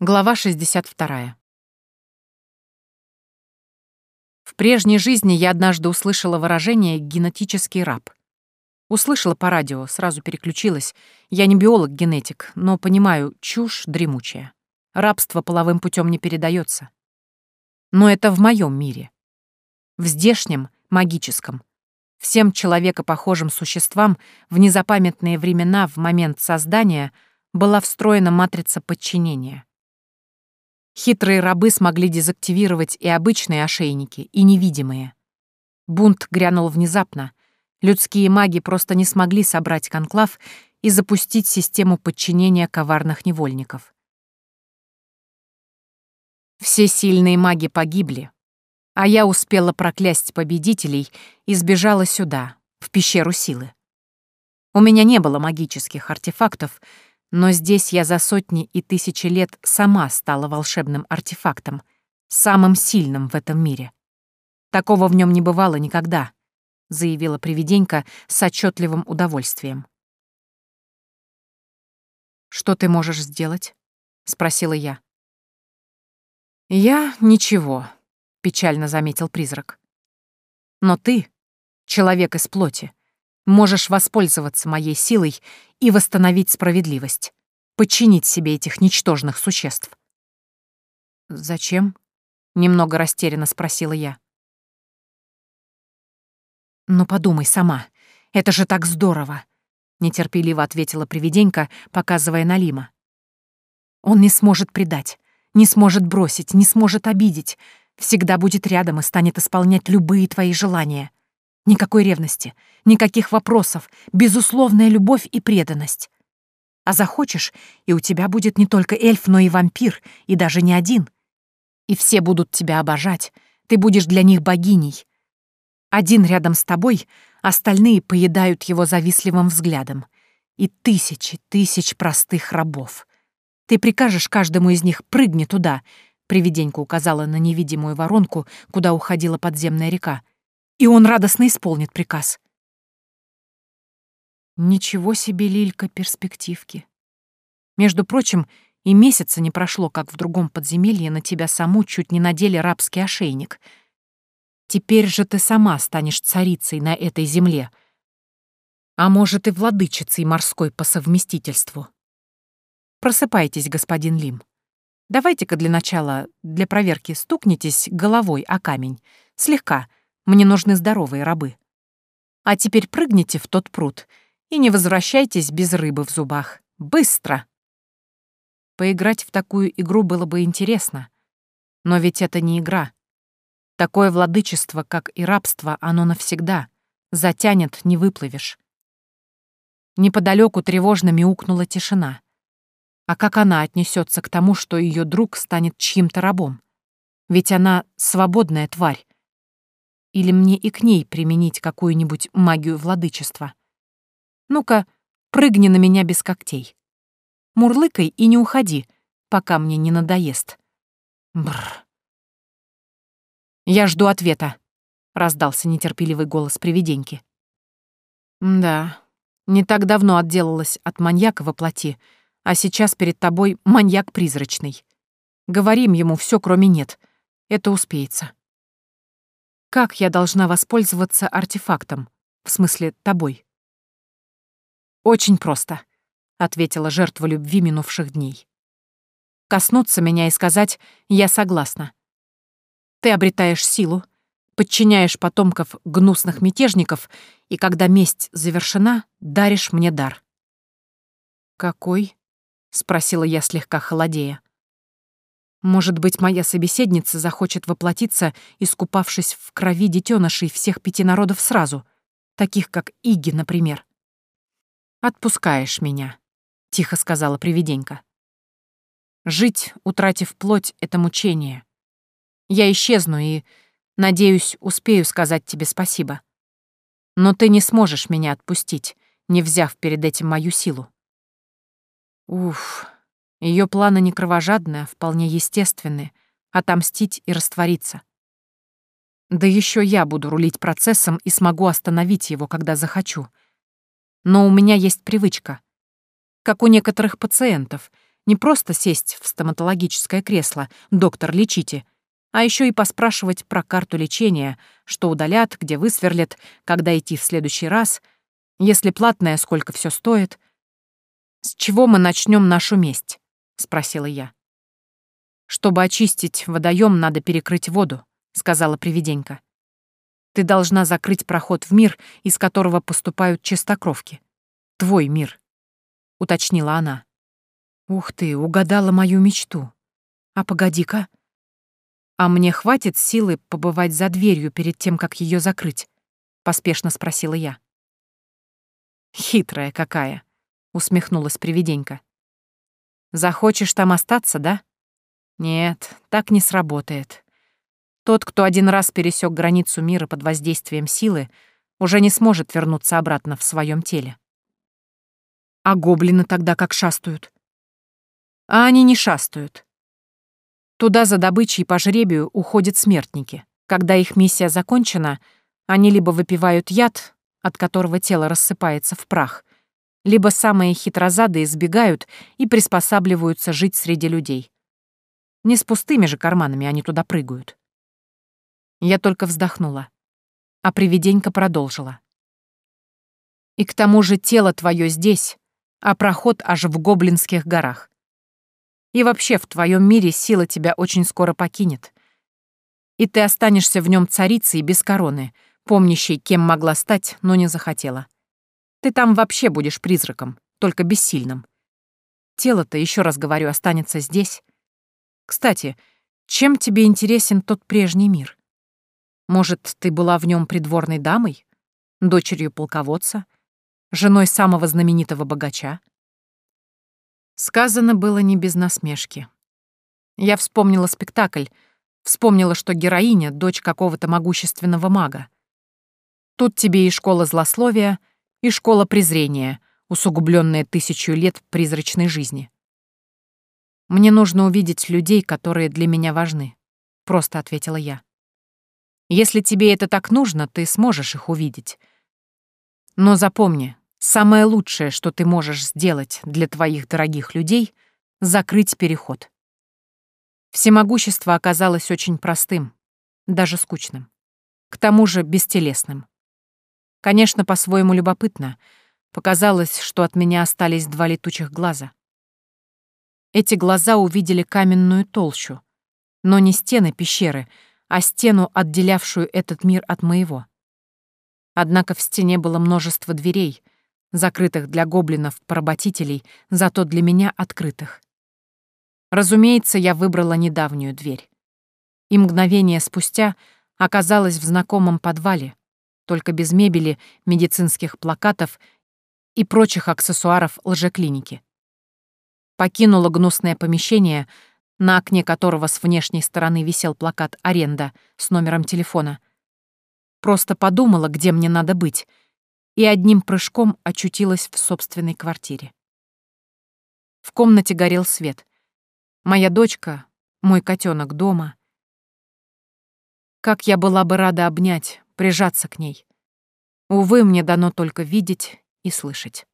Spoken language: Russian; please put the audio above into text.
Глава 62. В прежней жизни я однажды услышала выражение «генетический раб». Услышала по радио, сразу переключилась. Я не биолог-генетик, но понимаю, чушь дремучая. Рабство половым путем не передается. Но это в моем мире. В здешнем, магическом. Всем человекопохожим существам в незапамятные времена в момент создания была встроена матрица подчинения. Хитрые рабы смогли дезактивировать и обычные ошейники, и невидимые. Бунт грянул внезапно. Людские маги просто не смогли собрать конклав и запустить систему подчинения коварных невольников. Все сильные маги погибли, а я успела проклясть победителей и сбежала сюда, в пещеру силы. У меня не было магических артефактов, но здесь я за сотни и тысячи лет сама стала волшебным артефактом, самым сильным в этом мире. Такого в нем не бывало никогда, заявила привиденька с отчетливым удовольствием. Что ты можешь сделать? спросила я. Я ничего, печально заметил призрак. Но ты, человек из плоти, можешь воспользоваться моей силой и восстановить справедливость, подчинить себе этих ничтожных существ. «Зачем?» — немного растерянно спросила я. «Ну подумай сама, это же так здорово!» — нетерпеливо ответила привиденька, показывая на Лима. «Он не сможет предать, не сможет бросить, не сможет обидеть, всегда будет рядом и станет исполнять любые твои желания. Никакой ревности, никаких вопросов, безусловная любовь и преданность. А захочешь, и у тебя будет не только эльф, но и вампир, и даже не один. И все будут тебя обожать, ты будешь для них богиней. Один рядом с тобой, остальные поедают его завистливым взглядом. И тысячи, тысяч простых рабов. Ты прикажешь каждому из них «прыгни туда», Привиденька указала на невидимую воронку, куда уходила подземная река — и он радостно исполнит приказ. Ничего себе, Лилька, перспективки. Между прочим, и месяца не прошло, как в другом подземелье на тебя саму чуть не надели рабский ошейник. Теперь же ты сама станешь царицей на этой земле. А может, и владычицей морской по совместительству. Просыпайтесь, господин Лим. Давайте-ка для начала, для проверки, стукнитесь головой о камень. Слегка, мне нужны здоровые рабы. А теперь прыгните в тот пруд и не возвращайтесь без рыбы в зубах. Быстро!» Поиграть в такую игру было бы интересно. Но ведь это не игра. Такое владычество, как и рабство, оно навсегда. Затянет, не выплывешь. Неподалеку тревожно мяукнула тишина. А как она отнесется к тому, что ее друг станет чьим-то рабом? Ведь она свободная тварь, или мне и к ней применить какую-нибудь магию владычества? Ну-ка, прыгни на меня без когтей. Мурлыкай и не уходи, пока мне не надоест. Бррр. «Я жду ответа», — раздался нетерпеливый голос привиденьки. «Да, не так давно отделалась от маньяка во плоти, а сейчас перед тобой маньяк призрачный. Говорим ему все, кроме «нет». Это успеется. Как я должна воспользоваться артефактом? В смысле, тобой? Очень просто, ответила жертва любви минувших дней. Коснуться меня и сказать «я согласна». Ты обретаешь силу, подчиняешь потомков гнусных мятежников, и когда месть завершена, даришь мне дар. «Какой?» — спросила я слегка холодея. Может быть, моя собеседница захочет воплотиться, искупавшись в крови детенышей всех пяти народов сразу, таких как Иги, например. «Отпускаешь меня», — тихо сказала привиденька. «Жить, утратив плоть, — это мучение. Я исчезну и, надеюсь, успею сказать тебе спасибо. Но ты не сможешь меня отпустить, не взяв перед этим мою силу». Уф, ее планы не кровожадные, а вполне естественные — отомстить и раствориться. Да еще я буду рулить процессом и смогу остановить его, когда захочу. Но у меня есть привычка. Как у некоторых пациентов, Не просто сесть в стоматологическое кресло «доктор, лечите», а еще и поспрашивать про карту лечения, что удалят, где высверлят, когда идти в следующий раз, если платное, сколько все стоит. «С чего мы начнем нашу месть?» — спросила я. «Чтобы очистить водоем, надо перекрыть воду», — сказала привиденька. «Ты должна закрыть проход в мир, из которого поступают чистокровки. Твой мир», — уточнила она. «Ух ты, угадала мою мечту. А погоди-ка. А мне хватит силы побывать за дверью перед тем, как ее закрыть?» — поспешно спросила я. «Хитрая какая», — усмехнулась привиденька. «Захочешь там остаться, да?» Нет, так не сработает. Тот, кто один раз пересек границу мира под воздействием силы, уже не сможет вернуться обратно в своем теле. А гоблины тогда как шастают? А они не шастают. Туда за добычей по жребию уходят смертники. Когда их миссия закончена, они либо выпивают яд, от которого тело рассыпается в прах, либо самые хитрозадые сбегают и приспосабливаются жить среди людей. Не с пустыми же карманами они туда прыгают. Я только вздохнула. А привиденька продолжила. И к тому же тело твое здесь, а проход аж в Гоблинских горах. И вообще в твоем мире сила тебя очень скоро покинет. И ты останешься в нем царицей без короны, помнящей, кем могла стать, но не захотела. Ты там вообще будешь призраком, только бессильным. Тело-то, еще раз говорю, останется здесь, кстати, чем тебе интересен тот прежний мир? Может, ты была в нем придворной дамой? Дочерью полководца? Женой самого знаменитого богача? Сказано было не без насмешки. Я вспомнила спектакль, вспомнила, что героиня — дочь какого-то могущественного мага. Тут тебе и школа злословия, и школа презрения, усугубленная тысячу лет призрачной жизни. «Мне нужно увидеть людей, которые для меня важны», — просто ответила я. «Если тебе это так нужно, ты сможешь их увидеть. Но запомни, самое лучшее, что ты можешь сделать для твоих дорогих людей — закрыть переход». Всемогущество оказалось очень простым, даже скучным. К тому же бестелесным. Конечно, по-своему любопытно. Показалось, что от меня остались два летучих глаза. Эти глаза увидели каменную толщу, но не стены пещеры, а стену, отделявшую этот мир от моего. Однако в стене было множество дверей, закрытых для гоблинов-поработителей, зато для меня открытых. Разумеется, я выбрала недавнюю дверь. И мгновение спустя оказалась в знакомом подвале, только без мебели, медицинских плакатов и прочих аксессуаров лжеклиники покинула гнусное помещение, на окне которого с внешней стороны висел плакат «Аренда» с номером телефона. Просто подумала, где мне надо быть, и одним прыжком очутилась в собственной квартире. В комнате горел свет. Моя дочка, мой котенок дома. Как я была бы рада обнять, прижаться к ней. Увы, мне дано только видеть и слышать.